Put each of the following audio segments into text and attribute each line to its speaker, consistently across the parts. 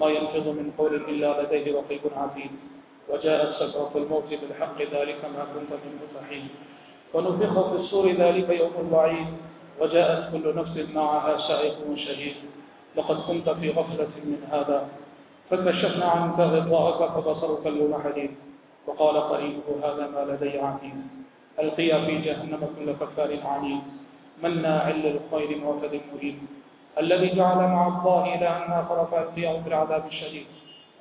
Speaker 1: ما ينفض من قول إلا لديه رقيب عزيز وجاءت سكرة الموت بالحق ذلك ما كنت من المتحين ونفخ في الصور ذلك يوم الوعيد وجاءت كل نفس معها سائق شهيد لقد كنت في غفلة من هذا فكشفنا عنك غطاءك فبصرك اليوم حديد وقال قريبه هذا ما لدي عزيز القيا في جهنم كل كفار عنيد مناع للخير معتد مريد الذي جعل مع الله إلى أن آخر فأسيه بالعذاب الشديد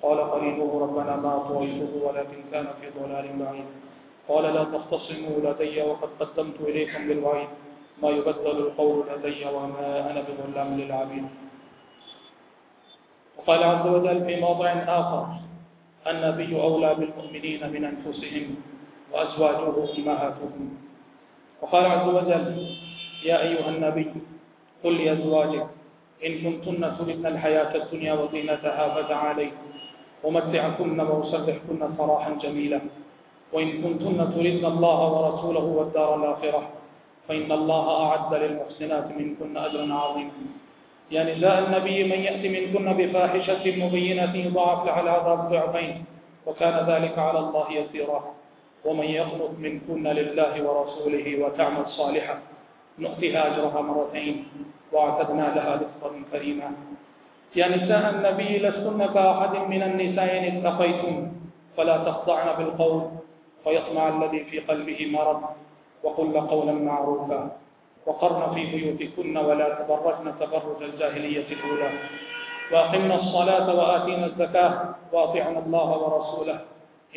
Speaker 1: قال قريبه ربنا ما أطويته ولكن كان في ضلال بعيد قال لا تختصموا لدي وقد قدمت إليكم بالوعيد ما يبدل القول لدي وما أنا بظلام للعبيد وقال عز وجل في موضع آخر النبي أولى بالمؤمنين من أنفسهم وأزواجه أمهاتهم وقال عز وجل يا أيها النبي قل لأزواجك إن كنتن تردن الحياة الدنيا وزينتها فتعاليكم ومتعكن وأصلحكن صراحا جميلا وإن كنتن تردن الله ورسوله والدار الآخرة فإن الله أعد للمحسنات منكن أجرا عظيما يا نساء النبي من يأتي منكن بفاحشة مبينة ضعف على ذات ضعفين وكان ذلك على الله يسيرا ومن يقنط منكن لله ورسوله وتعمل صالحا نؤتها أجرها مرتين وأعتدنا لها رزقا كريما يا نساء النبي لستن كأحد من النساء إن اتقيتم فلا تخضعن بالقول فيطمع الذي في قلبه مرض وقل قولا معروفا وقرن في بيوتكن ولا تبرجن تبرج الجاهلية الأولى وأقمنا الصلاة وآتينا الزكاة وأطعنا الله ورسوله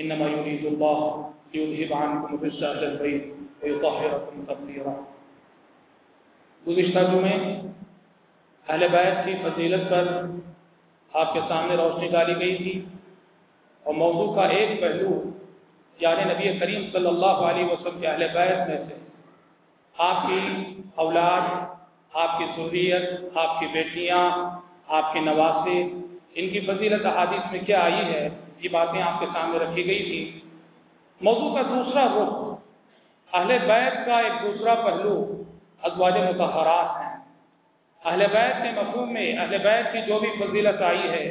Speaker 1: إنما يريد الله ليذهب عنكم في الساعة البيت ويطهركم تطهيرا گزشتہ جمعے اہل بیت کی فضیلت پر آپ کے سامنے روشنی ڈالی گئی تھی اور موضوع کا ایک پہلو یعنی نبی کریم صلی اللہ علیہ وسلم کے اہل بیت میں سے آپ کی اولاد آپ کی ضروریت آپ کی بیٹیاں آپ کے نواسے ان کی فضیلت حادث میں کیا آئی ہے یہ باتیں آپ کے سامنے رکھی گئی تھیں موضوع کا دوسرا رخ اہل بیت کا ایک دوسرا پہلو ازواج متحرات ہیں اہل بیت کے مفہوم میں اہل بیت کی جو بھی فضیلت آئی ہے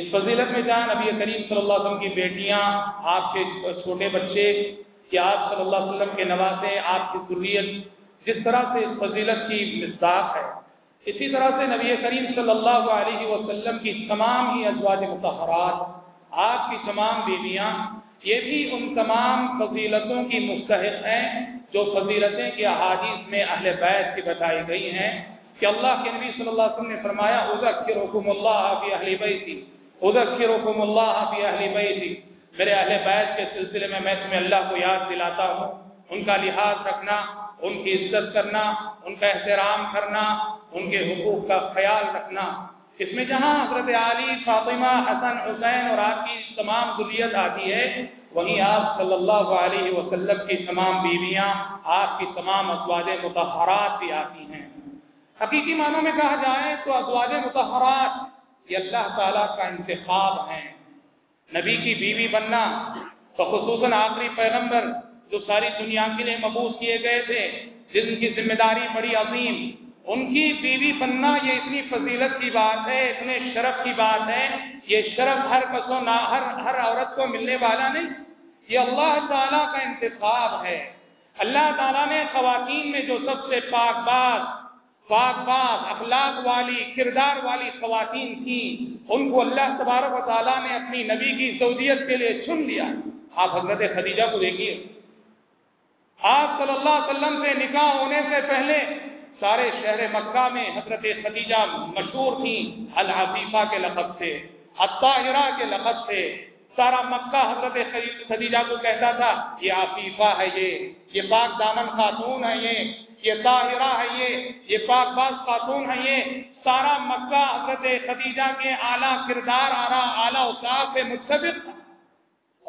Speaker 1: اس فضیلت میں جہاں نبی کریم صلی اللہ علیہ وسلم کی بیٹیاں آپ آپ کے کے چھوٹے بچے کہ صلی اللہ علیہ وسلم نوازے آپ کی ضروریت جس طرح سے اس فضیلت کی مزداق ہے اسی طرح سے نبی کریم صلی اللہ علیہ وسلم کی تمام ہی ازواج متحرات آپ کی تمام بیویاں یہ بھی ان تمام فضیلتوں کی مستحق ہیں جو فضیلتیں کی احادیث میں اہل بیت کی بتائی گئی ہیں کہ اللہ کے نبی صلی اللہ علیہ وسلم نے فرمایا اذکرکم اللہ فی اہل بیتی اذکرکم اللہ فی اہل بیتی میرے اہل بیت کے سلسلے میں میں تمہیں اللہ کو یاد دلاتا ہوں ان کا لحاظ رکھنا ان کی عزت کرنا ان کا احترام کرنا ان کے حقوق کا خیال رکھنا اس میں جہاں حضرت علی فاطمہ حسن حسین اور آپ کی تمام ذریت آتی ہے وہیں آپ صلی اللہ علیہ وسلم کی تمام بیویاں آپ کی تمام ازواج متحرات بھی آتی ہیں حقیقی معنوں میں کہا جائے تو ازواج متحرات یہ اللہ تعالیٰ کا انتخاب ہیں نبی کی بیوی بننا آخری پیغمبر جو ساری دنیا کے لیے مبوس کیے گئے تھے جن کی ذمہ داری بڑی عظیم ان کی بیوی بننا یہ اتنی فضیلت کی بات ہے اتنے شرف کی بات ہے یہ شرف ہر پسو نہ ہر ہر عورت کو ملنے والا نہیں یہ اللہ تعالیٰ کا انتخاب ہے اللہ تعالیٰ نے خواتین میں جو سب سے پاک باز پاک باز اخلاق والی کردار والی خواتین تھیں ان کو اللہ تبارک و تعالیٰ نے اپنی نبی کی سعودیت کے لیے چن لیا آپ حضرت خدیجہ کو دیکھیے آپ صلی اللہ علیہ وسلم سے نکاح ہونے سے پہلے سارے شہر مکہ میں حضرت خدیجہ مشہور تھیں الحفیفہ کے لقب سے الطاہرہ کے لقب سے سارا مکہ حضرت خدیجہ کو کہتا تھا یہ عفیفہ ہے یہ یہ پاک دامن خاتون ہے یہ یہ طاہرہ ہے یہ یہ پاک باز خاتون ہے یہ سارا مکہ حضرت خدیجہ کے اعلیٰ کردار اعلیٰ اعلیٰ سے متفق تھا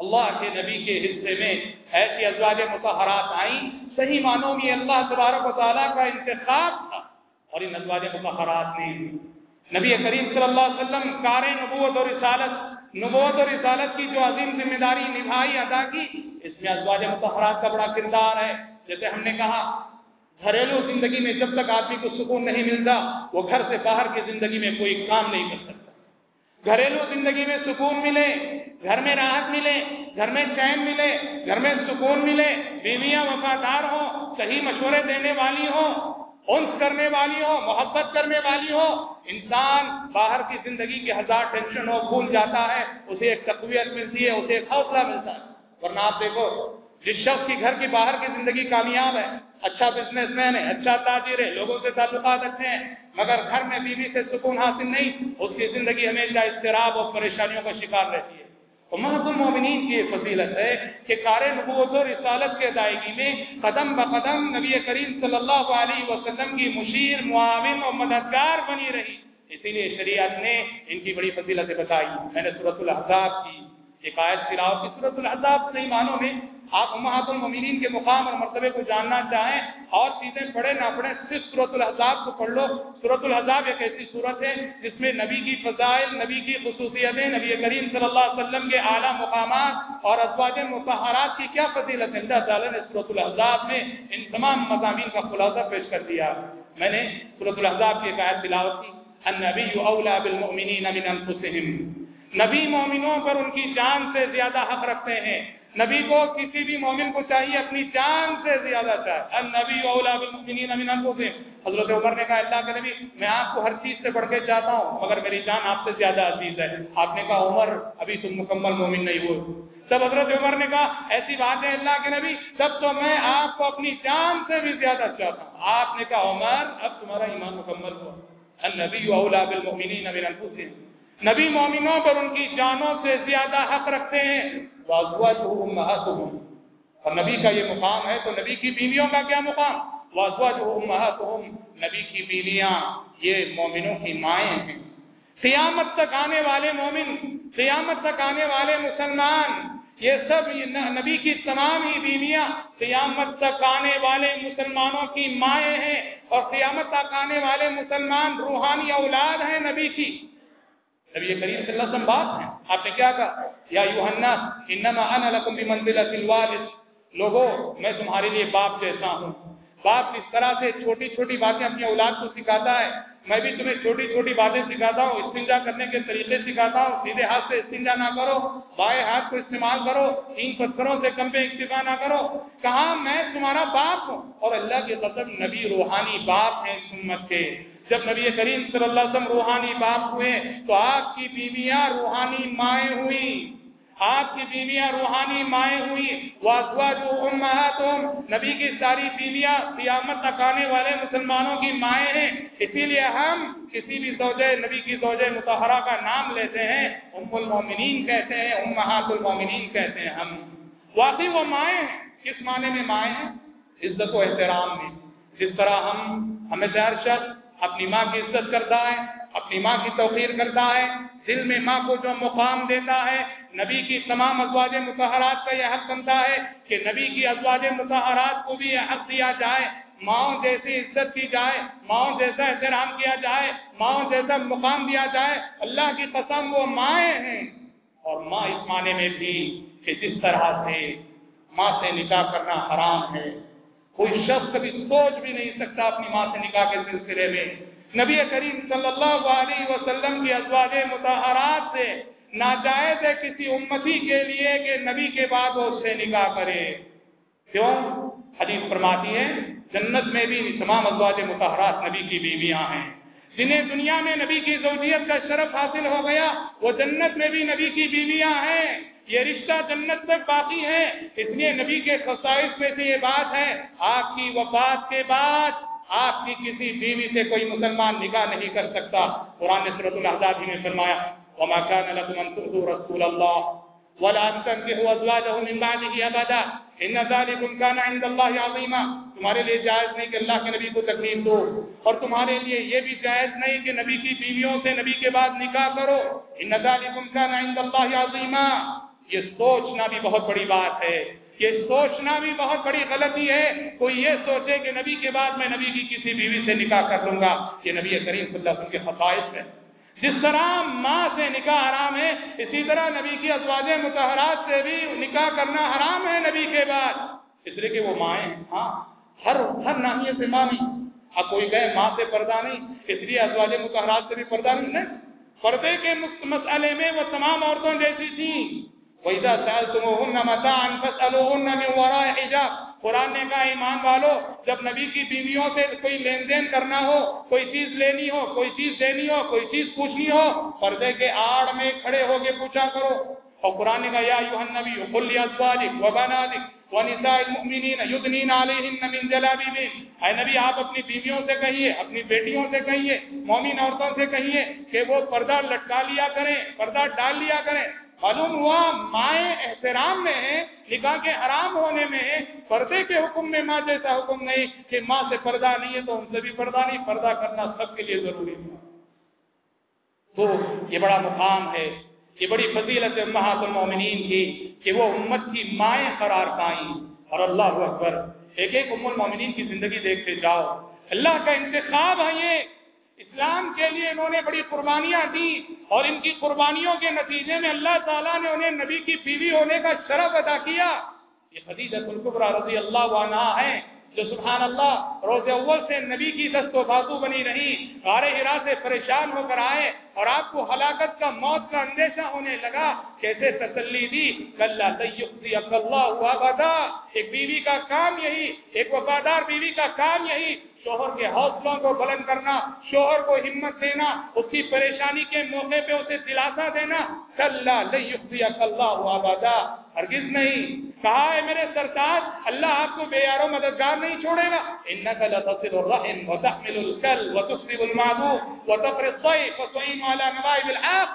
Speaker 1: اللہ کے نبی کے حصے میں ایسی ازواج متحرات آئیں صحیح معنوں میں اللہ تبارک و تعالیٰ کا انتخاب تھا اور ان ازواج متحرات نے نبی کریم صلی اللہ علیہ وسلم کار نبوت نبوت اور اور رسالت رسالت کی جو عظیم ذمہ داری نبھائی ادا کی اس میں ازواج متحرات کا بڑا کردار ہے جیسے ہم نے کہا گھریلو زندگی میں جب تک آدمی کو سکون نہیں ملتا وہ گھر سے باہر کی زندگی میں کوئی کام نہیں کر سکتا گھریلو زندگی میں سکون ملے گھر میں راحت ملے گھر میں چین ملے گھر میں سکون ملے بیویاں وفادار ہوں صحیح مشورے دینے والی ہوں کرنے والی ہو محبت کرنے والی ہو انسان باہر کی زندگی کے ہزار ٹینشن ہو بھول جاتا ہے اسے ایک تقویت ملتی ہے اسے ایک حوصلہ ملتا ہے ورنہ آپ دیکھو جس شخص کی گھر کی باہر کی زندگی کامیاب ہے اچھا بزنس مین ہے اچھا تاجر ہے لوگوں سے تعلقات اچھے ہیں مگر گھر میں بیوی سے سکون حاصل نہیں اس کی زندگی ہمیشہ اضطراب اور پریشانیوں کا شکار رہتی ہے تو کی فضیلت ہے کہ کار نبوت رسالت کے ادائیگی میں قدم بقدم نبی کریم صلی اللہ علیہ وسلم کی مشیر معاون اور مددگار بنی رہی اسی لیے شریعت نے ان کی بڑی فضیلتیں بتائی میں نے صورت الحضاب کی کی صورت الحضاب صحیح معنوں میں آپ محت المین کے مقام اور مرتبے کو جاننا چاہیں اور چیزیں پڑھیں نہ پڑھیں صرف صورت الحضاب کو پڑھ لو صورت الحضاب ایک ایسی صورت ہے جس میں نبی کی فضائل نبی کی خصوصیتیں نبی کریم صلی اللہ علیہ وسلم کے اعلیٰ مقامات اور ازواج کے کی کیا فضیلت اللہ تعالیٰ نے صورت الحضاب میں ان تمام مضامین کا خلاصہ پیش کر دیا میں نے صورت الحضاب کی ایک آیت تلاوت کی النبی اولا بالمؤمنین من نبی مومنوں پر ان کی جان سے زیادہ حق رکھتے ہیں نبی کو کسی بھی مومن کو چاہیے اپنی جان سے زیادہ چاہے نبی اولا بالمؤمنین انفسهم حضرت عمر نے کہا اللہ کے نبی میں آپ کو ہر چیز سے بڑھ کے چاہتا ہوں مگر میری جان آپ سے زیادہ عزیز ہے آپ نے کہا عمر ابھی تم مکمل مومن نہیں ہو تب حضرت عمر نے کہا ایسی بات ہے اللہ کے نبی تب تو میں آپ کو اپنی جان سے بھی زیادہ چاہتا ہوں آپ نے کہا عمر اب تمہارا ایمان مکمل ہوا نبی اولا بالمؤمنین من انفسهم نبی مومنوں پر ان کی جانوں سے زیادہ حق رکھتے ہیں جو اور نبی کا یہ مقام ہے تو نبی کی بیویوں کا کیا مقام جو مومنوں کی مائیں ہیں قیامت تک آنے والے مومن قیامت تک آنے والے مسلمان یہ سب نبی کی تمام ہی بیویاں قیامت تک آنے والے مسلمانوں کی مائیں ہیں اور قیامت تک آنے والے مسلمان روحانی اولاد ہیں نبی کی نبی کریم صلی اللہ علیہ وسلم بات ہیں آپ نے کیا کہا یا یوحنا انما انا لکم بمنزلۃ الوالد لوگوں میں تمہارے لیے باپ جیسا ہوں باپ اس طرح سے چھوٹی چھوٹی باتیں اپنی اولاد کو سکھاتا ہے میں بھی تمہیں چھوٹی چھوٹی باتیں سکھاتا ہوں استنجا کرنے کے طریقے سکھاتا ہوں سیدھے ہاتھ سے استنجا نہ کرو بائیں ہاتھ کو استعمال کرو ان پتھروں سے کم پہ اکتفا نہ کرو کہاں میں تمہارا باپ ہوں اور اللہ کے قسم نبی روحانی باپ ہیں امت کے جب نبی کریم صلی اللہ علیہ وسلم روحانی باپ ہوئے تو آپ کی بیویاں روحانی مائیں ہوئی آپ کی بیویاں روحانی مائیں ہوئی واسوا جو امہاتم نبی کی ساری بیویاں قیامت تک آنے والے مسلمانوں کی مائیں ہیں اسی لیے ہم کسی بھی زوجہ نبی کی زوجہ متحرہ کا نام لیتے ہیں ام المومنین کہتے ہیں امہات المومنین کہتے ہیں ہم واقعی وہ مائیں ہیں کس معنی میں مائیں ہیں عزت و احترام میں جس طرح ہم ہمیں شہر شخص اپنی ماں کی عزت کرتا ہے اپنی ماں کی توقیر کرتا ہے دل میں ماں کو جو مقام دیتا ہے نبی کی تمام ازواج متحرات کا یہ حق بنتا ہے کہ نبی کی ازواج متحرات کو بھی یہ حق دیا جائے ماؤں جیسی عزت کی جائے ماؤں جیسا احترام کیا جائے ماؤں جیسا مقام دیا جائے اللہ کی قسم وہ مائیں ہیں اور ماں اس معنی میں بھی کہ جس طرح سے ماں سے نکاح کرنا حرام ہے کوئی شخص کبھی سوچ بھی نہیں سکتا اپنی ماں سے نکاح کے سلسلے میں نبی کریم صلی اللہ علیہ وسلم کی ازواج متحرات سے ناجائز ہے کسی امتی کے لیے کہ نبی کے بعد وہ اس سے نکاح کرے کیوں حدیث فرماتی ہے جنت میں بھی تمام ازواج متحرات نبی کی بیویاں ہیں جنہیں دنیا میں نبی کی زوجیت کا شرف حاصل ہو گیا وہ جنت میں بھی نبی کی بیویاں ہیں یہ رشتہ جنت میں باقی ہے اس لیے نبی کے خصائص میں سے یہ بات ہے آپ کی وفات کے بعد آپ کی کسی بیوی سے کوئی مسلمان نگاہ نہیں کر سکتا قرآن صورت الحدادی نے فرمایا وما كان لكم ان تؤذوا رسول الله ولا ان تنكحوا ازواجه من بعده ابدا ان ذلك كان عند الله عظيما تمہارے لیے جائز نہیں کہ اللہ کے نبی کو تکلیف دو اور تمہارے لیے یہ بھی جائز نہیں کہ نبی کی بیویوں سے نبی کے بعد نکاح کرو ان ذلك كان عند الله عظيما یہ سوچنا بھی بہت بڑی بات ہے یہ سوچنا بھی بہت بڑی غلطی ہے کوئی یہ سوچے کہ نبی کے بعد میں نبی کی کسی بیوی سے نکاح کر لوں گا یہ نبی کریم صلی اللہ علیہ وسلم کے صلیش ہے جس طرح ماں سے نکاح حرام ہے اسی طرح نبی کی ازواج متحرات سے بھی نکاح کرنا حرام ہے نبی کے بعد اس لیے کہ وہ ماں ہاں ہر ہر نامیے سے ماں ہاں کوئی گئے ماں سے پردہ نہیں اس لیے ازواج متحرات سے بھی پردہ نہیں پردے کے مسئلے میں وہ تمام عورتوں جیسی تھی وَإِذَا سَأَلْتُمُهُنَّ مَتَاعًا فَاسْأَلُوهُنَّ مِنْ وَرَاءِ حِجَابٍ قرآن نے کہا ایمان والو جب نبی کی بیویوں سے کوئی لین دین کرنا ہو کوئی چیز لینی ہو کوئی چیز دینی ہو کوئی چیز پوچھنی ہو پردے کے آڑ میں کھڑے ہو کے پوچھا کرو اور قرآن نے کہا یا ایوہ النبی قل لی ازواجک و بناتک و نساء المؤمنین یدنین علیہن من جلابیبین اے نبی آپ اپنی بیویوں سے کہیے اپنی بیٹیوں سے کہیے مومن عورتوں سے کہیے کہ وہ پردہ لٹکا لیا کریں پردہ ڈال لیا کریں معلوم ہوا مائیں احترام میں ہے نکاح کے حرام ہونے میں ہے پردے کے حکم میں ماں جیسا حکم نہیں کہ ماں سے پردہ نہیں ہے تو ہم سے بھی پردہ نہیں پردہ کرنا سب کے لیے ضروری ہے تو یہ بڑا مقام ہے یہ بڑی فضیلت محاط المومنین کی کہ وہ امت کی مائیں قرار پائیں اور اللہ اکبر ایک ایک ام المومنین کی زندگی دیکھتے جاؤ اللہ کا انتخاب ہے یہ اسلام کے لیے انہوں نے بڑی قربانیاں دی اور ان کی قربانیوں کے نتیجے میں اللہ تعالیٰ نے انہیں نبی کی بیوی ہونے کا شرف ادا کیا یہ القبرا رضی اللہ عنہ ہے جو سبحان اللہ روز اول سے نبی کی دست و بازو بنی رہی غار ہرا سے پریشان ہو کر آئے اور آپ کو ہلاکت کا موت کا اندیشہ ہونے لگا کیسے تسلی دی کل سی اک اللہ ہوا ایک وفادار بیوی کا کام یہی شوہر کے حوصلوں کو بلند کرنا شوہر کو ہمت دینا اس کی پریشانی کے موقع پہ اسے دلاسا دینا کل ہرگز نہیں کہا ہے میرے سرکار اللہ آپ کو بے یار مددگار نہیں چھوڑے گا الرحم على نوائب العاق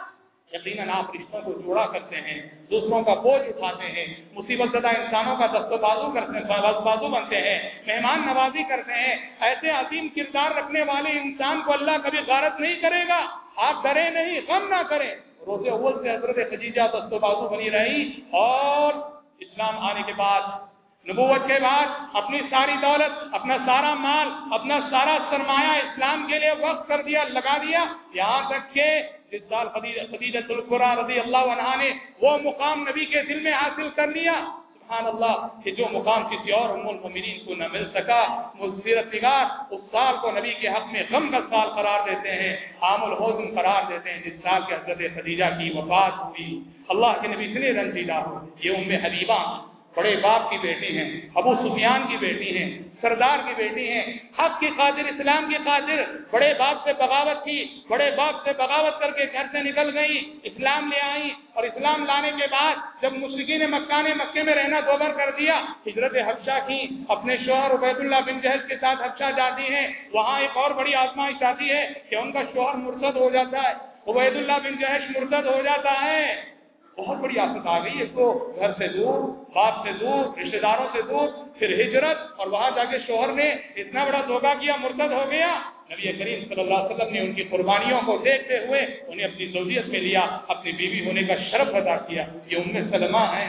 Speaker 1: یقیناً آپ رشتوں کو جوڑا کرتے ہیں دوسروں کا بوجھ اٹھاتے ہیں مصیبت زدہ انسانوں کا دست و بازو کرتے ہیں بازو بنتے ہیں مہمان نوازی کرتے ہیں ایسے عظیم کردار رکھنے والے انسان کو اللہ کبھی غارت نہیں کرے گا آپ ڈرے نہیں غم نہ کریں روزے اول سے حضرت خدیجہ دست و بازو بنی رہی اور اسلام آنے کے بعد نبوت کے بعد اپنی ساری دولت اپنا سارا مال اپنا سارا سرمایہ اسلام کے لیے وقت کر دیا لگا دیا یہاں تک کہ جس سال رضی اللہ عنہ نے وہ مقام نبی کے دل میں حاصل کر لیا سبحان اللہ کہ جو مقام کسی اور کو نہ مل سکا نگار اس سال کو نبی کے حق میں غم کا سال قرار دیتے ہیں حام الحزن قرار دیتے ہیں جس سال کے حضرت خدیجہ کی وفات ہوئی اللہ کے نبی اتنے رنجیدہ ہو یہ ام حبیبہ بڑے باپ کی بیٹی ہیں ابو سفیان کی بیٹی ہیں سردار کی بیٹی ہیں حق کی خاطر اسلام کی خاطر بڑے باپ سے بغاوت کی بڑے باپ سے بغاوت کر کے گھر سے نکل گئی اسلام لے آئی اور اسلام لانے کے بعد جب مشرقی نے نے مکے میں رہنا دوبر کر دیا ہجرت حفشہ کی اپنے شوہر عبید اللہ بن جہیز کے ساتھ حفشہ جاتی ہیں وہاں ایک اور بڑی آزمائش آتی ہے کہ ان کا شوہر مرتد ہو جاتا ہے عبید اللہ بن جہیز مرتد ہو جاتا ہے بہت بڑی آفت آ گئی تو گھر سے دور باپ سے دور رشتے داروں سے دور پھر ہجرت اور وہاں جا کے شوہر نے اتنا بڑا دھوکہ کیا مرتد ہو گیا نبی کریم صلی اللہ علیہ وسلم نے ان کی قربانیوں کو دیکھتے ہوئے انہیں اپنی زوجیت میں لیا اپنی بیوی ہونے کا شرف ادا کیا یہ ام سلمہ ہیں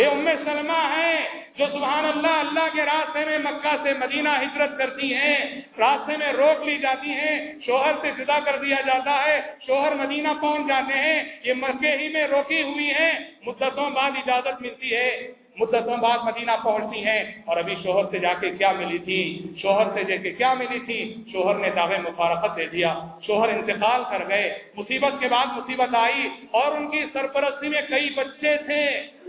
Speaker 1: ام سلمہ ہے جو سبحان اللہ اللہ کے راستے میں مکہ سے مدینہ ہجرت کرتی ہیں راستے میں روک لی جاتی ہیں شوہر سے جدا کر دیا جاتا ہے شوہر مدینہ پہنچ جاتے ہیں یہ مکے ہی میں روکی ہوئی ہیں مدتوں بعد اجازت ملتی ہے مدتوں بعد مدینہ پہنچتی ہیں اور ابھی شوہر سے جا کے کیا ملی تھی شوہر سے کے کیا ملی تھی شوہر نے دعوے مفارقت دے دیا شوہر انتقال کر گئے مصیبت کے بعد مصیبت آئی اور ان کی سرپرستی میں کئی بچے تھے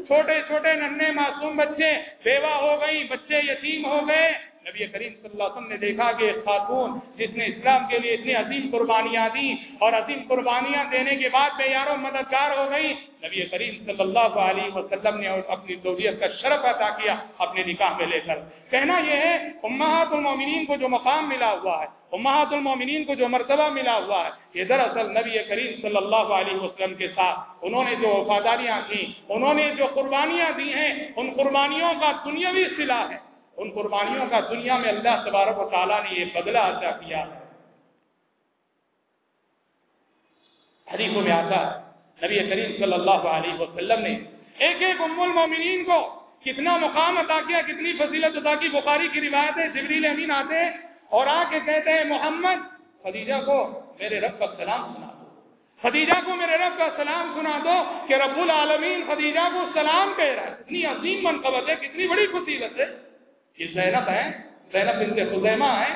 Speaker 1: چھوٹے چھوٹے ننے معصوم بچے بیوہ ہو گئی بچے یتیم ہو گئے نبی کریم صلی اللہ علیہ وسلم نے دیکھا کہ ایک خاتون جس نے اسلام کے لیے اتنی عظیم قربانیاں دیں اور عظیم قربانیاں دینے کے بعد میں یاروں مددگار ہو گئی نبی کریم صلی اللہ علیہ وسلم نے اپنی دولیت کا شرف عطا کیا اپنے نکاح میں لے کر کہنا یہ ہے امہات المومنین کو جو مقام ملا ہوا ہے امہات المومنین کو جو مرتبہ ملا ہوا ہے یہ دراصل نبی کریم صلی اللہ علیہ وسلم کے ساتھ انہوں نے جو وفاداریاں کی انہوں نے جو قربانیاں دی ہیں ان قربانیوں کا دنیاوی صلہ ہے ان قربانیوں کا دنیا میں اللہ تبارک و تعالیٰ نے یہ بدلہ عطا کیا حدیثوں میں آتا ہے صلی اللہ علیہ وسلم نے ایک ایک ام المومنین کو کتنا مقام عطا کیا کتنی فضیلت عطا کی بخاری کی روایت ہے جبریل امین آتے ہیں اور آ کے کہتے ہیں محمد خدیجہ کو میرے رب کا سلام سنا دو خدیجہ کو میرے رب کا سلام سنا دو کہ رب العالمین خدیجہ کو سلام کہہ رہا ہے اتنی عظیم منقبت ہے کتنی بڑی فضیلت ہے یہ زینب ہے زینب بنت خزیمہ ہیں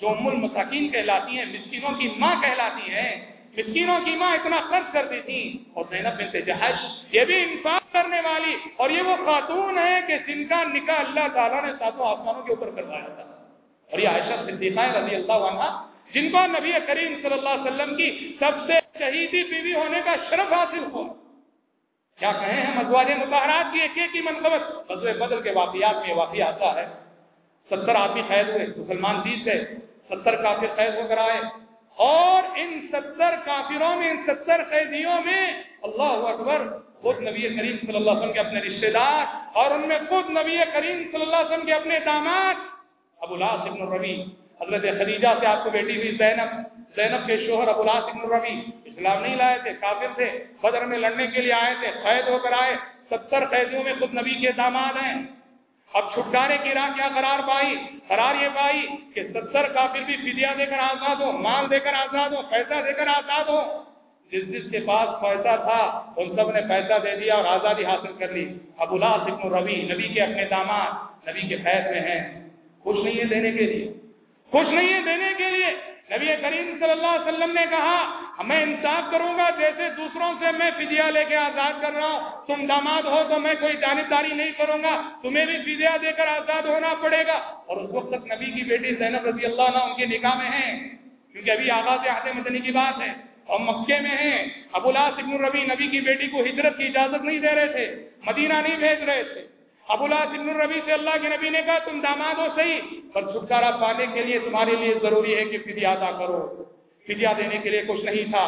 Speaker 1: جو ام المساکین کہلاتی ہیں مسکینوں کی ماں کہلاتی ہیں مسکینوں کی ماں اتنا خرچ کر دی تھی اور زینب بنت جہش یہ بھی انصاف کرنے والی اور یہ وہ خاتون ہے کہ جن کا نکاح اللہ تعالیٰ نے ساتوں آسمانوں کے اوپر کروایا تھا اور یہ عائشہ صدیقہ رضی اللہ عنہ جن کو نبی کریم صلی اللہ علیہ وسلم کی سب سے شہیدی بیوی ہونے کا شرف حاصل ہو کیا کہیں مظاہرات کی ایک ایک منقبت بدل کے واقعات میں واقعہ آتا ہے ستر آدمی قید ہوئے مسلمان تیس ہے ستر کافی قید ہو کر آئے اور ان ستر کافروں میں ان ستر قیدیوں میں اللہ اکبر خود نبی کریم صلی اللہ علیہ وسلم کے اپنے رشتے دار اور ان میں خود نبی کریم صلی اللہ علیہ وسلم کے اپنے داماد ابو اللہ ابن الربی حضرت خلیجہ سے آپ کو بیٹی ہوئی زینب زینب کے شوہر ابو ابولا ابن الربی اسلام نہیں لائے تھے کافر تھے بدر میں لڑنے کے لیے آئے تھے قید ہو کر آئے ستر قیدیوں میں خود نبی کے داماد ہیں اب چھٹکارے کی راہ کیا قرار پائی قرار یہ پائی کہ ستر کافر بھی فدیا دے کر آزاد ہو مال دے کر آزاد ہو پیسہ دے کر آزاد ہو جس جس کے پاس پیسہ تھا ان سب نے پیسہ دے دیا اور آزادی حاصل کر لی ابو اللہ سکن روی نبی کے اپنے داماد نبی کے میں ہیں خوش نہیں ہے دینے کے لیے خوش نہیں ہے دینے کے لیے نبی کریم صلی اللہ علیہ وسلم نے کہا میں انصاف کروں گا جیسے دوسروں سے میں لے کے آزاد کر رہا ہوں تم داماد ہو تو میں کوئی جانبداری نہیں کروں گا تمہیں بھی ودیا دے کر آزاد ہونا پڑے گا اور اس وقت تک نبی کی بیٹی زینب رضی اللہ عنہ ان کے نکاح میں ہیں کیونکہ ابھی آغاز کے ہاتھے کی بات ہے اور مکے میں ہیں ابو اللہ سکن ربی نبی کی بیٹی کو ہجرت کی اجازت نہیں دے رہے تھے مدینہ نہیں بھیج رہے تھے ابو سے اللہ کے کے نبی نے کہا تم داماد ہو صحیح پر چھٹکارا پانے لیے لیے تمہارے ضروری ہے کہ فدیہ ادا کرو فدیہ دینے کے لیے کچھ نہیں تھا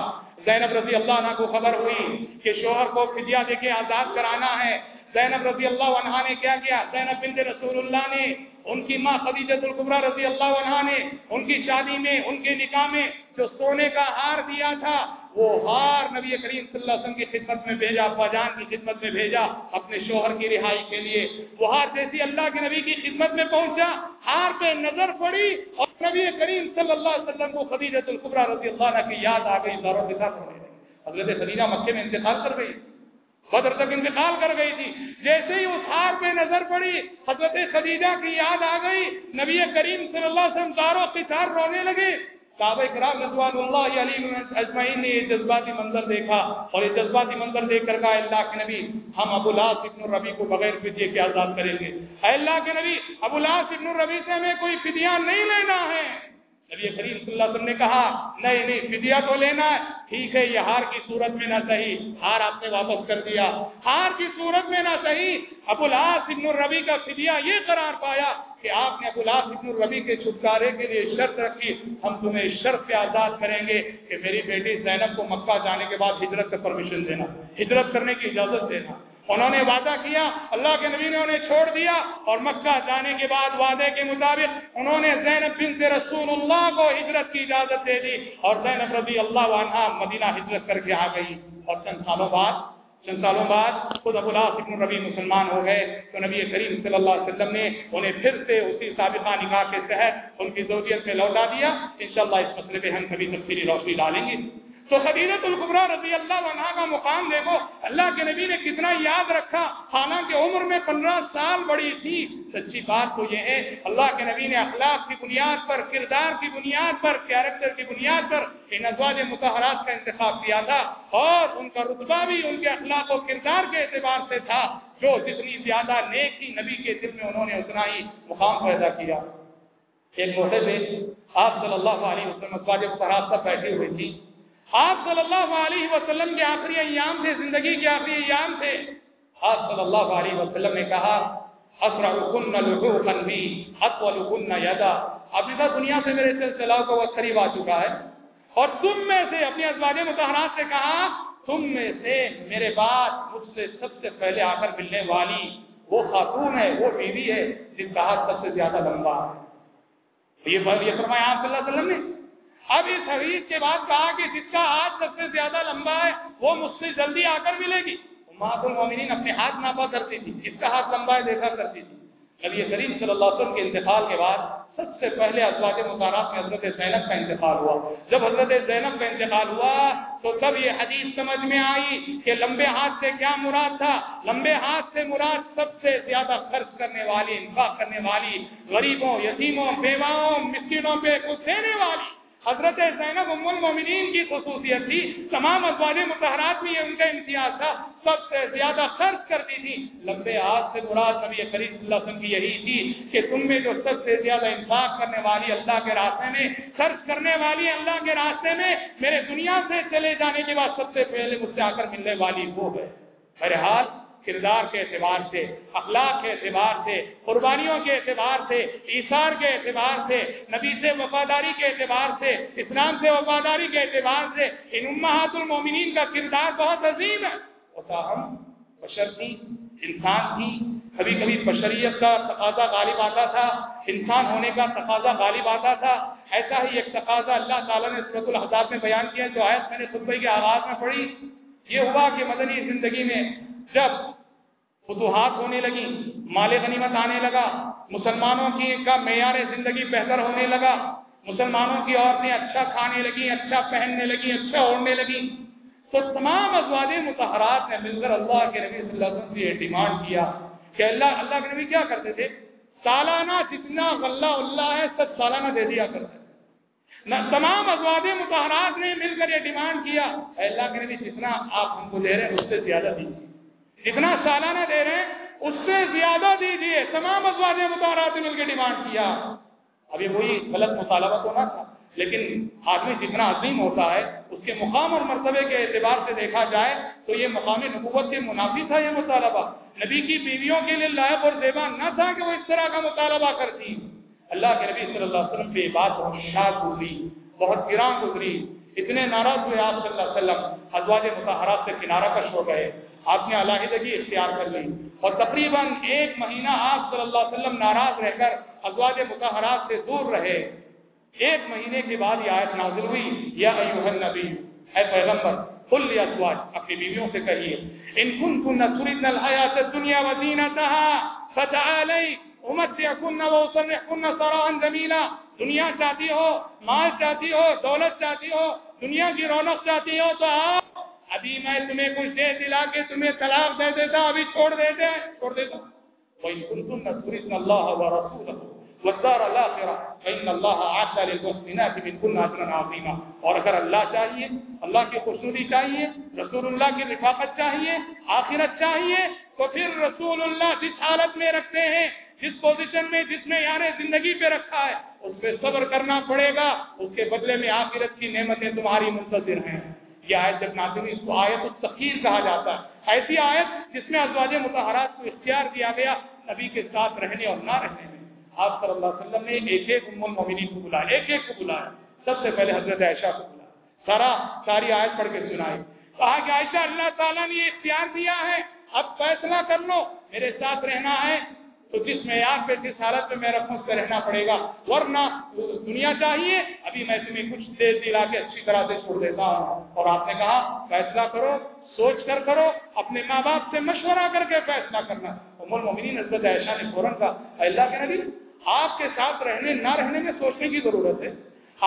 Speaker 1: زینب رضی اللہ عنہ کو خبر ہوئی کہ شوہر کو فدیہ دے کے آزاد کرانا ہے زینب رضی اللہ عنہ نے کیا کیا زینب رسول اللہ نے ان کی ماں خدیجت القبرا رضی اللہ عنہ نے ان کی شادی میں ان کے نکاح میں جو سونے کا ہار دیا تھا وہ ہار نبی کریم صلی اللہ علیہ وسلم کی خدمت میں بھیجا فاجان کی خدمت میں بھیجا اپنے شوہر کی رہائی کے لیے وہ ہار جیسی اللہ کے نبی کی خدمت میں پہنچا ہار پہ نظر پڑی اور نبی کریم صلی اللہ علیہ وسلم کو خدیجت القبرا رضی اللہ عنہ کی یاد آ گئی دوروں کے ساتھ ہونے حضرت خدیجہ مکے میں انتقال کر گئی بدر تک انتقال کر گئی تھی جیسے ہی اس ہار پہ نظر پڑی حضرت خدیجہ کی یاد آ گئی نبی کریم صلی اللہ علیہ وسلم داروں کے ساتھ رونے لگے رضوان اللہ علیہ اجمعین نے یہ جذباتی منظر دیکھا اور یہ جذباتی منظر دیکھ کر کہا اللہ کے نبی ہم ابو لاس ابن الربی کو بغیر فدیے کے آزاد کریں گے اللہ کے نبی ابو لاس ابن الربی سے ہمیں کوئی فدیہ نہیں لینا ہے نبی کریم صلی اللہ علیہ وسلم نے کہا نہیں نہیں فدیا تو لینا ہے ٹھیک ہے یہ ہار کی صورت میں نہ صحیح ہار آپ نے واپس کر دیا ہار کی صورت میں نہ صحیح ابو العاص ابن الربی کا فدیا یہ قرار پایا کہ آپ نے ابو العاص ابن الربی کے چھٹکارے کے لیے شرط رکھی ہم تمہیں شرط سے آزاد کریں گے کہ میری بیٹی زینب کو مکہ جانے کے بعد ہجرت کا پرمیشن دینا ہجرت کرنے کی اجازت دینا انہوں نے وعدہ کیا اللہ کے نبی نے انہیں چھوڑ دیا اور مکہ جانے کے بعد وعدے کے مطابق انہوں نے زینب رسول اللہ کو ہجرت کی اجازت دے دی اور زینب رضی اللہ عنہ مدینہ ہجرت کر کے آ گئی اور چند سالوں بعد چند سالوں بعد خود ابو ابن ربی مسلمان ہو گئے تو نبی کریم صلی اللہ علیہ وسلم نے انہیں پھر سے اسی سابقہ نکاح کے تحت ان کی ضروریت میں لوٹا دیا انشاءاللہ اس مسئلے پہ ہم کبھی تفصیلی روشنی ڈالیں گے تو شدید القبرا رضی اللہ عنہ کا مقام دیکھو اللہ کے نبی نے کتنا یاد رکھا حالانکہ عمر میں پندرہ سال بڑی تھی سچی بات تو یہ ہے اللہ کے نبی نے اخلاق کی بنیاد پر کردار کی بنیاد پر کیریکٹر کی بنیاد پر ان ازواج متحرات کا انتخاب کیا تھا اور ان کا رتبہ بھی ان کے اخلاق و کردار کے اعتبار سے تھا جو جتنی زیادہ نیک تھی نبی کے دل میں انہوں نے اتنا ہی مقام پیدا کیا ایک موسے میں بیٹھی ہوئی تھی آپ صلی اللہ علیہ وسلم کے آخری ایام تھے زندگی کے آخری ایام تھے آپ صلی اللہ علیہ وسلم نے کہا اسرکن لحوقن بھی اطولکن یدا آپ نے دنیا سے میرے سلسلہ کا وقت قریب آ چکا ہے اور تم میں سے اپنی ازواج متحرات سے کہا تم میں سے میرے بعد مجھ سے سب سے پہلے آ کر ملنے والی وہ خاتون ہے وہ بیوی ہے جس کا ہاتھ سب سے زیادہ لمبا ہے یہ فرمایا آپ صلی اللہ علیہ وسلم نے اب اس حدیث کے بعد کہا کہ جس کا ہاتھ سب سے زیادہ لمبا ہے وہ مجھ سے جلدی آ کر ملے گی اپنے ہاتھ ناپا کرتی تھی جس کا ہاتھ لمبا ہے دیکھا کرتی تھی کریم صلی اللہ علیہ وسلم کے انتقال کے بعد سب سے پہلے اسلات مطارف میں حضرت زینب کا انتقال ہوا جب حضرت زینب کا انتقال ہوا تو تب یہ حدیث سمجھ میں آئی کہ لمبے ہاتھ سے کیا مراد تھا لمبے ہاتھ سے مراد سب سے زیادہ خرچ کرنے والی انفاق کرنے والی غریبوں یتیموں بیواؤں مسکینوں پہ کچھ دینے والی حضرت زینب ام المومنین کی خصوصیت تھی تمام متحرات مطہرات یہ ان کا امتیاز تھا سب سے زیادہ خرچ کرتی تھی لمبے آج سے نبی کریم صلی اللہ کی یہی تھی کہ تم میں جو سب سے زیادہ انفاق کرنے والی اللہ کے راستے میں خرچ کرنے والی اللہ کے راستے میں میرے دنیا سے چلے جانے کے بعد سب سے پہلے مجھ سے آ کر ملنے والی وہ ہے میرے ہاتھ کردار کے اعتبار سے اخلاق کے اعتبار سے قربانیوں کے اعتبار سے ایسار کے اعتبار سے نبی سے وفاداری کے اعتبار سے اسلام سے وفاداری کے اعتبار سے ان امہات المومنین کا کردار بہت عظیم ہے بشر انسان تھی کبھی کبھی بشریت کا تقاضا غالب آتا تھا انسان ہونے کا تقاضا غالب آتا تھا ایسا ہی ایک تقاضا اللہ تعالیٰ نے صورت میں بیان کیا جو آیت میں نے خطبے کے آغاز میں پڑھی یہ ہوا کہ مدنی زندگی میں جب خطوحات ہونے لگی مال غنیمت آنے لگا مسلمانوں کی کا معیار زندگی بہتر ہونے لگا مسلمانوں کی عورتیں اچھا کھانے لگیں اچھا پہننے لگیں اچھا اوڑھنے لگیں تو تمام ازواد متحرات نے اللہ اللہ کے نبی صلی علیہ وسلم سے ڈیمانڈ کیا کہ اللہ اللہ کے نبی کیا کرتے تھے سالانہ جتنا غلہ اللہ ہے سب سالانہ دے دیا کرتے نہ تمام ازواد متحرات نے مل کر یہ ڈیمانڈ کیا اللہ کے نبی جتنا آپ ہم کو دے رہے ہیں اس سے زیادہ دیجیے جتنا سالانہ دے رہے ہیں اس سے زیادہ تمام ازواج مل کے ڈیمانڈ کیا اب یہ غلط مطالبہ تو نہ تھا لیکن آدمی جتنا عظیم ہوتا ہے اس کے مقام اور مرتبے کے اعتبار سے دیکھا جائے تو یہ مقامی نبوت کے منافی تھا یہ مطالبہ نبی کی بیویوں کے لیے لائب اور زیبا نہ تھا کہ وہ اس طرح کا مطالبہ کرتی اللہ کے نبی صلی اللہ علیہ وسلم پہ بات بہت شاد گزری بہت گراں گزری اتنے ناراض ہوئے آپ صلی اللہ علیہ وسلم ازواج مطالعات سے کنارہ کش ہو گئے آپ نے علیحدگی اختیار کر لی اور تقریباً ایک مہینہ آپ صلی اللہ علیہ وسلم ناراض رہ کر ازواج متحرات سے دور رہے ایک مہینے کے بعد یہ آیت نازل ہوئی یا ایوہ النبی اے پیغمبر قل لی ازواج اپنی بیویوں سے کہیے ان کن کن تردن الحیات الدنیا و وزینتها فتعالی امتعکن وصرحکن سراحا جمیلا دنیا چاہتی ہو مال چاہتی ہو دولت چاہتی ہو دنیا کی رونق چاہتی ہو تو آپ ابھی میں تمہیں کچھ دے دلا کے تمہیں طلاق دے دیتا ابھی چھوڑ دیتے آپ کا ریسوخت اور اگر اللہ چاہیے اللہ کی خوشنودی چاہیے رسول اللہ کی رفاقت چاہیے آخرت چاہیے تو پھر رسول اللہ جس حالت میں رکھتے ہیں جس پوزیشن میں جس نے یعنی زندگی پہ رکھا ہے اس میں صبر کرنا پڑے گا اس کے بدلے میں آخرت کی نعمتیں تمہاری منتظر ہیں یہ آیت جب نا اس کو آیت التخیر کہا جاتا ہے ایسی آیت جس میں ازواج کو اختیار دیا گیا نبی کے ساتھ رہنے اور نہ رہنے میں آپ صلی اللہ علیہ وسلم نے ایک ایک ام المومنین کو بلایا ایک ایک کو بلایا سب سے پہلے حضرت عائشہ کو بلایا سارا ساری آیت پڑھ کے سنائی کہا کہ عائشہ اللہ تعالیٰ نے یہ اختیار دیا ہے اب فیصلہ کر لو میرے ساتھ رہنا ہے تو جس معیار پہ جس حالت میں میرا پھنس کر رہنا پڑے گا ورنہ دنیا چاہیے ابھی میں تمہیں کچھ دیر دلا کے اچھی طرح سے چھوڑ دیتا ہوں اور آپ نے کہا فیصلہ کرو سوچ کر کرو اپنے ماں باپ سے مشورہ کر کے فیصلہ کرنا ممنی نسبت عائشہ نے فوراً کہا اللہ کے نبی آپ کے ساتھ رہنے نہ رہنے میں سوچنے کی ضرورت ہے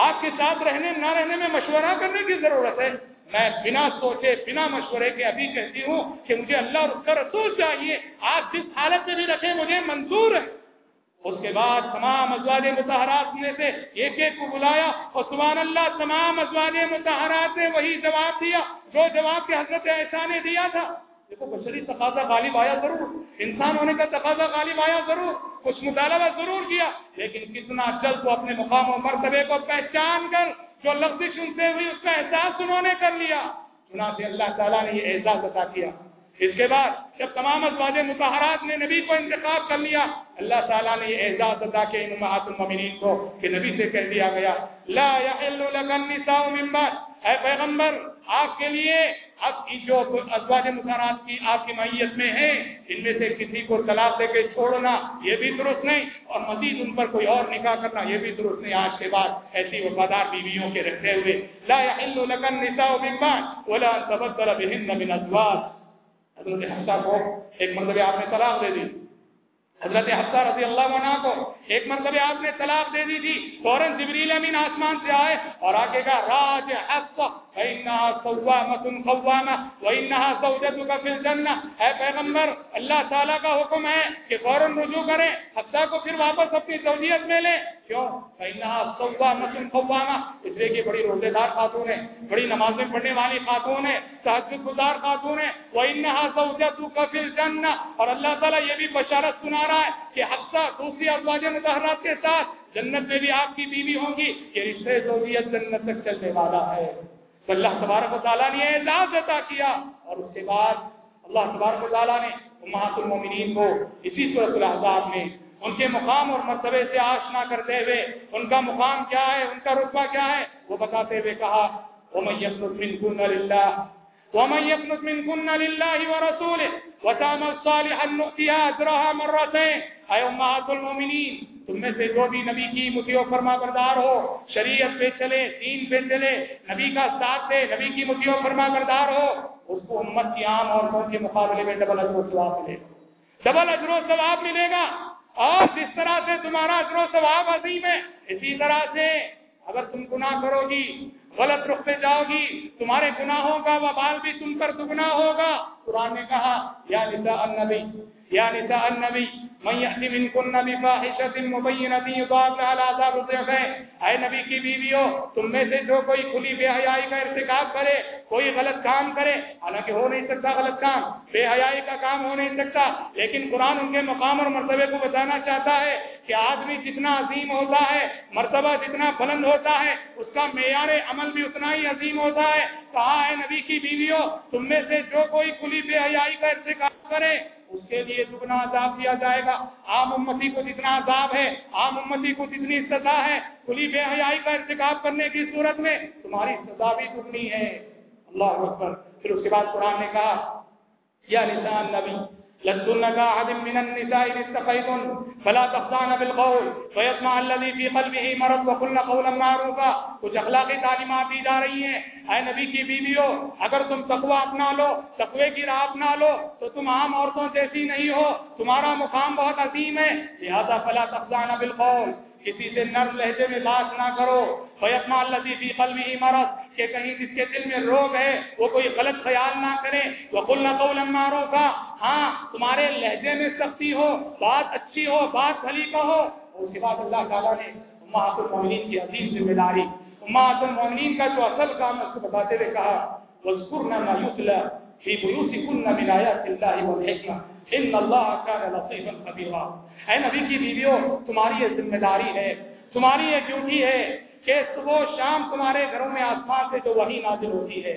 Speaker 1: آپ کے ساتھ رہنے نہ رہنے میں مشورہ کرنے کی ضرورت ہے میں بنا سوچے بنا مشورے کے ابھی کہتی ہوں کہ مجھے اللہ اور اس کا رسول چاہیے آپ جس حالت میں بھی رکھے مجھے منظور ہے اس کے بعد تمام متحرات مظاہرات سے ایک ایک کو بلایا اور سبحان اللہ تمام ازواج مظاہرات نے وہی جواب دیا جو جواب کے حضرت ایسا نے دیا تھا دیکھو بشری تقاضا غالب آیا ضرور انسان ہونے کا تقاضا غالب آیا ضرور کچھ مطالبہ ضرور کیا لیکن کتنا جلد وہ اپنے مقام و مرتبے کو پہچان کر جو لغزش ان سے ہوئی اس کا احساس انہوں نے کر لیا چنانچہ اللہ تعالیٰ نے یہ احساس عطا کیا اس کے بعد جب تمام ازواج مظاہرات نے نبی کو انتخاب کر لیا اللہ تعالیٰ نے یہ اعزاز عطا کے ان محاط المؤمنین کو کہ نبی سے کہہ دیا گیا لا يحل لك النساء من بعد اے پیغمبر آپ کے لیے اب جو ازواج مقررات کی آپ کی معیت میں ہیں ان میں سے کسی کو طلاق دے کے چھوڑنا یہ بھی درست نہیں اور مزید ان پر کوئی اور نکاح کرنا یہ بھی درست نہیں آج کے بعد ایسی وفادار بیویوں کے رہتے ہوئے لا يحل لك ولا تبدل بهن من ازواج حضرت حفصہ کو ایک مرتبہ آپ نے طلاق دے دی حضرت حفصہ رضی اللہ عنہ کو ایک مرتبہ آپ نے طلاق دے دی تھی فوراً جبریل امین آسمان سے آئے اور آگے کا راج اے پیغمبر اللہ تعالیٰ کا حکم ہے کہ فوراً رجوع کریں حفظہ کو پھر واپس اپنی زوجیت میں لیں کیوں؟ فَإِنَّا سَوْوَا مَسُنْ اس لیے کہ بڑی روزے دار خاتون ہے بڑی نمازیں پڑھنے والی خاتون ہے سہجد گزار خاتون ہے وَإِنَّا سَوْجَتُكَ فِي الْجَنَّةِ اور اللہ تعالیٰ یہ بھی بشارت سنا رہا ہے کہ حفصہ دوسری ازواج مظاہرات کے ساتھ جنت میں بھی آپ کی بیوی ہوں گی یہ رشتے زوجیت جنت تک چلنے والا ہے تو اللہ تبارک و تعالیٰ نے اعزاز عطا کیا اور اس کے بعد اللہ تبارک و تعالیٰ نے امہات المومنین کو اسی صورت الحضاب میں ان کے مقام اور مرتبے سے آشنا کرتے ہوئے ان کا مقام کیا ہے ان کا رتبہ کیا ہے وہ بتاتے ہوئے کہا وَمَن يَقْنُتْ مِنْكُنَّ لِلَّهِ وَمَن يَقْنُتْ مِنْكُنَّ لِلَّهِ وَرَسُولِهِ وتعمل صالحا نؤتيها اجرها مرتين اي امهات المؤمنين تم میں سے جو بھی نبی کی مطیع و فرما بردار ہو شریعت پہ چلے دین پہ چلے نبی کا ساتھ دے نبی کی مطیع و فرما بردار ہو اس کو امت کی عام اور کون کے مقابلے میں ڈبل اجر و ثواب ملے گا ڈبل اجر و ثواب ملے گا اور جس طرح سے تمہارا اجر و ثواب عظیم ہے اسی طرح سے اگر تم گناہ کرو گی غلط رخ پہ جاؤ گی تمہارے گناہوں کا وبال بھی تم پر دگنا ہوگا قرآن نے کہا یا ندا النبی يا نساء النبي من يأتي بفاحشة لها العذاب یا اے نبی کی بیویوں تم میں سے جو کوئی کھلی بے حیائی کا ارتکاب کرے کوئی غلط کام کرے حالانکہ ہو نہیں سکتا غلط کام بے حیائی کا کام ہو نہیں سکتا لیکن قرآن ان کے مقام اور مرتبے کو بتانا چاہتا ہے کہ آدمی جتنا عظیم ہوتا ہے مرتبہ جتنا بلند ہوتا ہے اس کا معیار عمل بھی اتنا ہی عظیم ہوتا ہے کہا ہے نبی کی بیویوں تم میں سے جو کوئی کھلی بے حیائی کا ارتکاب کرے اس کے لیے دگنا عذاب دیا جائے گا عام امتی کو جتنا عذاب ہے عام امتی کو جتنی سزا ہے کھلی بے حیائی کا ارتکاب کرنے کی صورت میں تمہاری سزا بھی دگنی ہے اللہ اکبر پھر اس کے بعد قرآن نے کہا یا نشان نبی لستنك أحد من النساء استقيتن فلا تخضعن بالقول فيطمع الذي في قلبه مرض وقلن قولا معروفا کچھ اخلاقی تعلیمات دی جا رہی ہیں اے نبی کی بیویوں اگر تم تقوی اپنا لو تقوی کی راہ اپنا لو تو تم عام عورتوں جیسی نہیں ہو تمہارا مقام بہت عظیم ہے لہذا فلا تخضعن بالقول کسی سے نرم لہجے میں بات نہ کرو کروی فلوی مرض کہ کہیں جس کے دل میں روگ ہے وہ کوئی غلط خیال نہ کرے وہ بولنا بولو کا ہاں تمہارے لہجے میں سختی ہو بات اچھی ہو بات بھلی کا ہو اس کے بعد اللہ تعالیٰ نے امہات المومنین کی عظیم ذمہ داری امہات المومنین کا جو اصل کام ہے اس کو بتاتے ہوئے کہا وہ شکرا شکل في بيوتكن من آيات الله والحكمة إن الله كان لطيفا خبيرا اے نبی کی بیویوں تمہاری یہ ذمہ داری ہے تمہاری یہ ڈیوٹی ہے کہ صبح شام تمہارے گھروں میں آسمان سے جو وہی نازل ہوتی ہے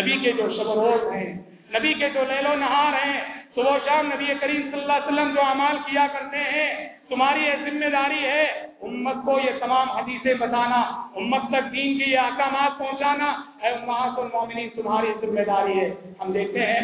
Speaker 1: نبی کے جو شب روز ہیں نبی کے جو لیل و نہار ہیں صبح شام نبی کریم صلی اللہ علیہ وسلم جو اعمال کیا کرتے ہیں تمہاری یہ ذمہ داری ہے امت کو یہ تمام حدیثیں بتانا امت تک دین کی یہ احکامات پہنچانا المومنین تمہاری ذمہ داری ہے ہم دیکھتے ہیں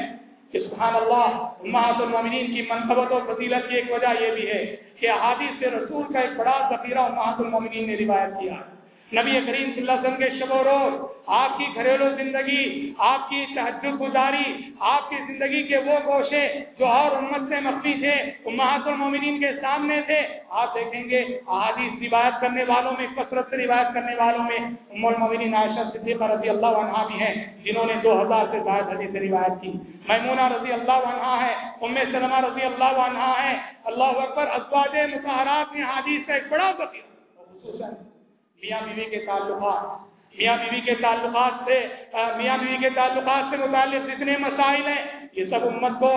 Speaker 1: کہ سبحان اللہ امہات المومنین کی منصبت اور فضیلت کی ایک وجہ یہ بھی ہے کہ احادیث سے رسول کا ایک بڑا ذخیرہ امہات المومنین نے روایت کیا ہے نبی کریم صلی اللہ علیہ وسلم کے شب و روز آپ کی گھریلو زندگی آپ کی تحجد گزاری آپ کی زندگی کے وہ گوشے جو اور امت سے مخفی تھے امہات المومنین کے سامنے تھے آپ دیکھیں گے حادیث روایت کرنے والوں میں کثرت سے روایت کرنے والوں میں ام المومنین عائشہ صدیقہ رضی اللہ عنہ بھی ہیں جنہوں نے دو ہزار سے زائد حدیث روایت کی میمونہ رضی اللہ عنہ ہے ام سلمہ رضی اللہ عنہ ہے اللہ اکبر ازواج مشہورات نے حادیث کا ایک بڑا خصوصاً میاں بیوی کے تعلقات میاں بیوی کے تعلقات سے میاں بیوی کے تعلقات سے متعلق جتنے مسائل ہیں یہ سب امت کو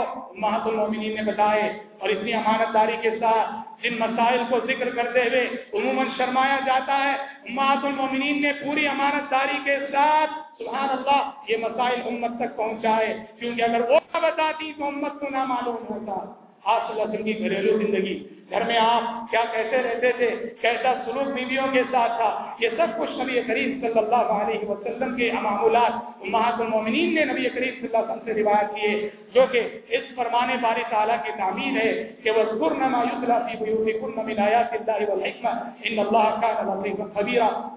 Speaker 1: محت المومنین نے بتائے اور اتنی امانت داری کے ساتھ جن مسائل کو ذکر کرتے ہوئے عموماً شرمایا جاتا ہے محت المومنین نے پوری امانت داری کے ساتھ سبحان اللہ یہ مسائل امت تک پہنچائے کیونکہ اگر وہ نہ بتاتی تو امت کو نہ معلوم ہوتا آپ صلی اللہ علیہ وسلم کی گھریلو زندگی گھر میں آپ کیا کیسے رہتے تھے کیسا سلوک بیویوں کے ساتھ تھا یہ سب کچھ نبی کریم صلی اللہ علیہ وسلم کے معمولات محت المومنین نے نبی کریم صلی اللہ علیہ وسلم سے روایت کیے جو کہ اس باری تعالیٰ کی تعمیر ہے کہ وہ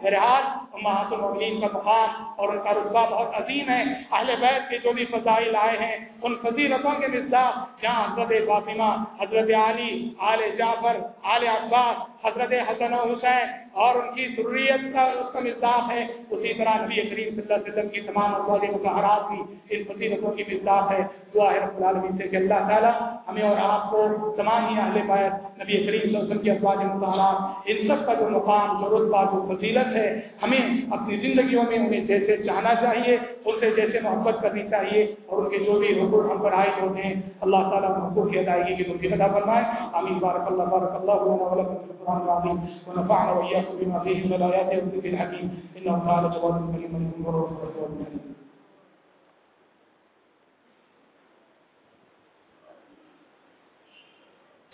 Speaker 1: بہرحال محت المومنین کا مقام اور ان کا رقبہ بہت عظیم ہے اہل بیت کے جو بھی فضائل آئے ہیں ان فضیلتوں کے مطابق جہاں حضرت فاطمہ حضرت علی عالیہ جعفر آل عباس حضرت حسن و حسین اور ان کی ضروریت کا اس کا مزاح ہے اسی طرح نبی کریم صلی اللہ علیہ وسلم کی تمام اقوال مظاہرات کی ان فصیلتوں کی مزاح ہے دعا ہے رب العالمین سے کہ اللہ تعالیٰ ہمیں اور آپ کو تمام ہی اہل بیت نبی کریم صلی اللہ علیہ وسلم کی افواج مظاہرات ان سب کا جو مقام جو رتبہ جو فضیلت ہے ہمیں اپنی زندگیوں میں انہیں جیسے چاہنا چاہیے ان سے جیسے محبت کرنی چاہیے اور ان کے جو بھی ہم پر ہوتے ہیں اللہ تعالیٰ حقوق کی ادائیگی کی ممکن کی ادا فرمائے ہم بارک اللہ بارک اللہ القرآن العظيم ونفعنا وإياكم بما فيه من الآيات والذكر الحكيم إنه قال جواب كريم من الله ورسوله